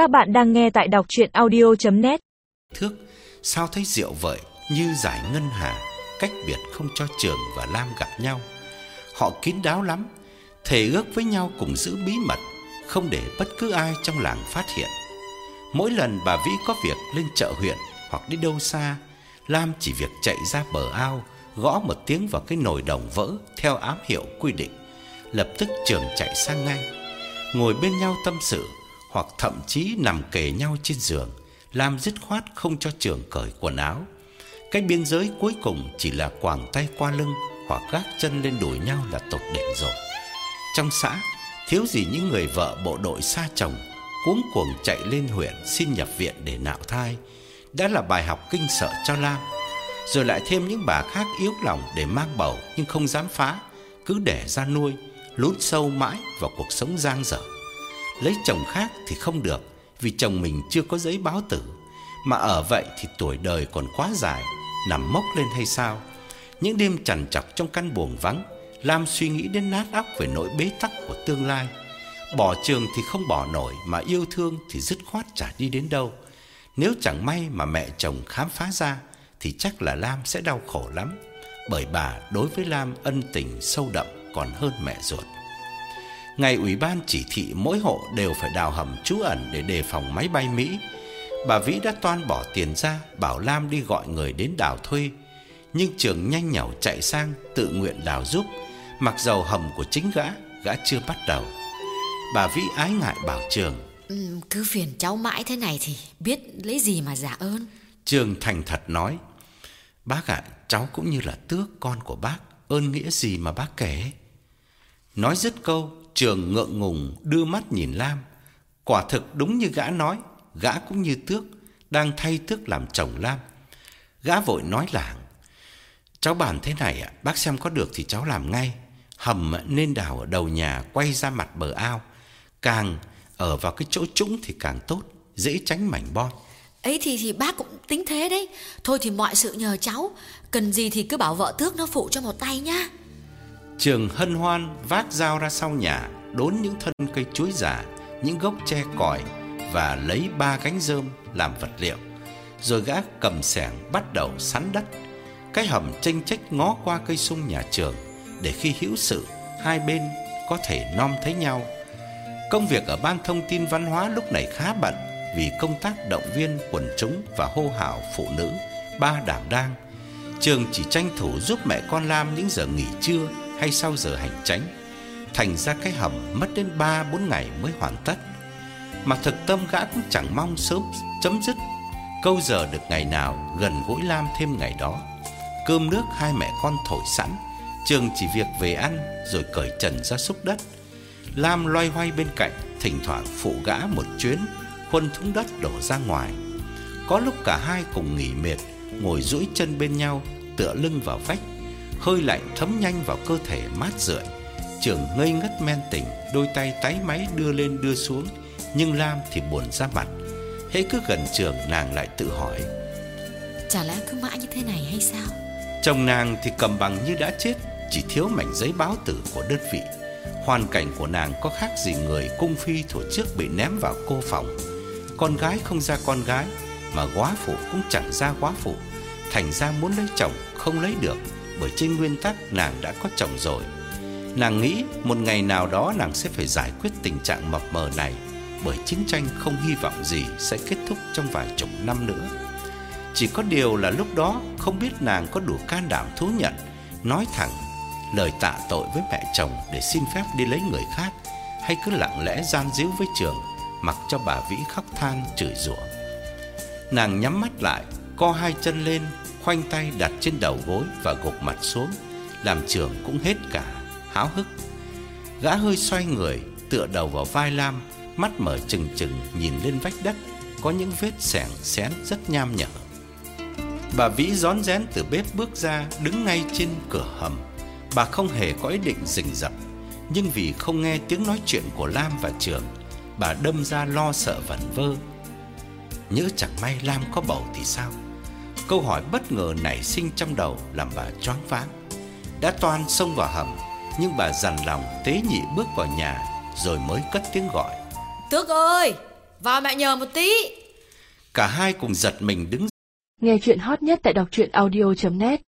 Các bạn đang nghe tại đọc chuyện audio.net Thước, sao thấy rượu vợi như giải ngân hà, cách biệt không cho Trường và Lam gặp nhau. Họ kín đáo lắm, thề ước với nhau cùng giữ bí mật, không để bất cứ ai trong làng phát hiện. Mỗi lần bà Vĩ có việc lên chợ huyện hoặc đi đâu xa, Lam chỉ việc chạy ra bờ ao, gõ một tiếng vào cái nồi đồng vỡ theo ám hiệu quy định. Lập tức Trường chạy sang ngay, ngồi bên nhau tâm sự hoặc thậm chí nằm kề nhau trên giường, làm dứt khoát không cho Trường cởi quần áo. Cái biên giới cuối cùng chỉ là quàng tay qua lưng hoặc gác chân lên đùi nhau là tột đỉnh rồi. Trong xã, thiếu gì những người vợ bộ đội xa chồng cuống cuồng chạy lên huyện xin nhập viện để nạo thai, đã là bài học kinh sợ cho Lam. Rồi lại thêm những bà khác yếu lòng để mang bầu nhưng không dám phá, cứ để ra nuôi, lún sâu mãi vào cuộc sống giang dở. Lấy chồng khác thì không được, vì chồng mình chưa có giấy báo tử, mà ở vậy thì tuổi đời còn quá dài, nằm mốc lên hay sao? Những đêm trằn trọc trong căn buồng vắng, Lam suy nghĩ đến nát óc về nỗi bế tắc của tương lai. Bỏ trường thì không bỏ nổi mà yêu thương thì dứt khoát chả đi đến đâu. Nếu chẳng may mà mẹ chồng khám phá ra thì chắc là Lam sẽ đau khổ lắm, bởi bà đối với Lam ân tình sâu đậm còn hơn mẹ ruột. Ngày ủy ban chỉ thị mỗi hộ đều phải đào hầm trú ẩn để đề phòng máy bay Mỹ. Bà Vĩ đã toan bỏ tiền ra bảo Lam đi gọi người đến đào thuê, nhưng Trường nhanh nhảu chạy sang tự nguyện đào giúp, mặc dầu hầm của chính gã gã chưa bắt đầu. Bà Vĩ ái ngại bảo Trường, Ừ, cứ phiền cháu mãi thế này thì biết lấy gì mà giả ơn. Trường thành thật nói, bác ạ, cháu cũng như là tước con của bác, ơn nghĩa gì mà bác kể. Nói dứt câu, Trường ngượng ngùng đưa mắt nhìn Lam. Quả thực đúng như gã nói, gã cũng như tước, đang thay tước làm chồng Lam. Gã vội nói làng, cháu bàn thế này ạ, bác xem có được thì cháu làm ngay. Hầm nên đào ở đầu nhà quay ra mặt bờ ao, càng ở vào cái chỗ trũng thì càng tốt, dễ tránh mảnh bom. Ấy thì thì bác cũng tính thế đấy. Thôi thì mọi sự nhờ cháu, cần gì thì cứ bảo vợ tước nó phụ cho một tay nhá. Trường hân hoan vác dao ra sau nhà, đốn những thân cây chuối già, những gốc tre còi và lấy ba cánh rơm làm vật liệu. Rồi gã cầm xẻng bắt đầu sắn đất. Cái hầm chênh chách ngó qua cây sung nhà trường để khi hữu sự hai bên có thể nom thấy nhau. Công việc ở ban thông tin văn hóa lúc này khá bận vì công tác động viên quần chúng và hô hào phụ nữ ba đảm đang. Trường chỉ tranh thủ giúp mẹ con Lam những giờ nghỉ trưa hay sau giờ hành tránh, Thành ra cái hầm mất đến 3 4 ngày mới hoàn tất. Mà thực tâm gã cũng chẳng mong sớm chấm dứt. Câu giờ được ngày nào gần gũi Lam thêm ngày đó. Cơm nước hai mẹ con thổi sẵn, Trường chỉ việc về ăn rồi cởi trần ra xúc đất. Lam loay hoay bên cạnh, thỉnh thoảng phụ gã một chuyến, khuân thúng đất đổ ra ngoài. Có lúc cả hai cùng nghỉ mệt, ngồi duỗi chân bên nhau, tựa lưng vào vách, hơi lạnh thấm nhanh vào cơ thể mát rượi. Trường ngây ngất men tỉnh, đôi tay tái máy đưa lên đưa xuống, nhưng Lam thì buồn ra mặt. Hễ cứ gần trường nàng lại tự hỏi, Chả lẽ cứ mãi như thế này hay sao? chồng nàng thì cầm bằng như đã chết, chỉ thiếu mảnh giấy báo tử của đơn vị. Hoàn cảnh của nàng có khác gì người cung phi thuở trước bị ném vào cô phòng. Con gái không ra con gái, mà quá phụ cũng chẳng ra quá phụ. Thành ra muốn lấy chồng không lấy được, bởi trên nguyên tắc nàng đã có chồng rồi. Nàng nghĩ một ngày nào đó nàng sẽ phải giải quyết tình trạng mập mờ này, bởi chiến tranh không hy vọng gì sẽ kết thúc trong vài chục năm nữa. Chỉ có điều là lúc đó không biết nàng có đủ can đảm thú nhận, nói thẳng lời tạ tội với mẹ chồng để xin phép đi lấy người khác hay cứ lặng lẽ gian díu với trường mặc cho bà Vĩ khóc than chửi rủa. Nàng nhắm mắt lại, co hai chân lên, khoanh tay đặt trên đầu gối và gục mặt xuống, làm trường cũng hết cả háo hức. Gã hơi xoay người, tựa đầu vào vai Lam, mắt mở trừng trừng nhìn lên vách đất, có những vết xẻng xén rất nham nhở. Bà Vĩ rón rén từ bếp bước ra, đứng ngay trên cửa hầm. Bà không hề có ý định rình rập, nhưng vì không nghe tiếng nói chuyện của Lam và Trường, bà đâm ra lo sợ vẩn vơ. Nhớ chẳng may Lam có bầu thì sao? Câu hỏi bất ngờ nảy sinh trong đầu làm bà choáng váng. Đã toan xông vào hầm, nhưng bà dằn lòng tế nhị bước vào nhà rồi mới cất tiếng gọi. Tước ơi, Vào mẹ nhờ một tí Cả hai cùng giật mình đứng Nghe chuyện hot nhất tại đọc truyện audio.net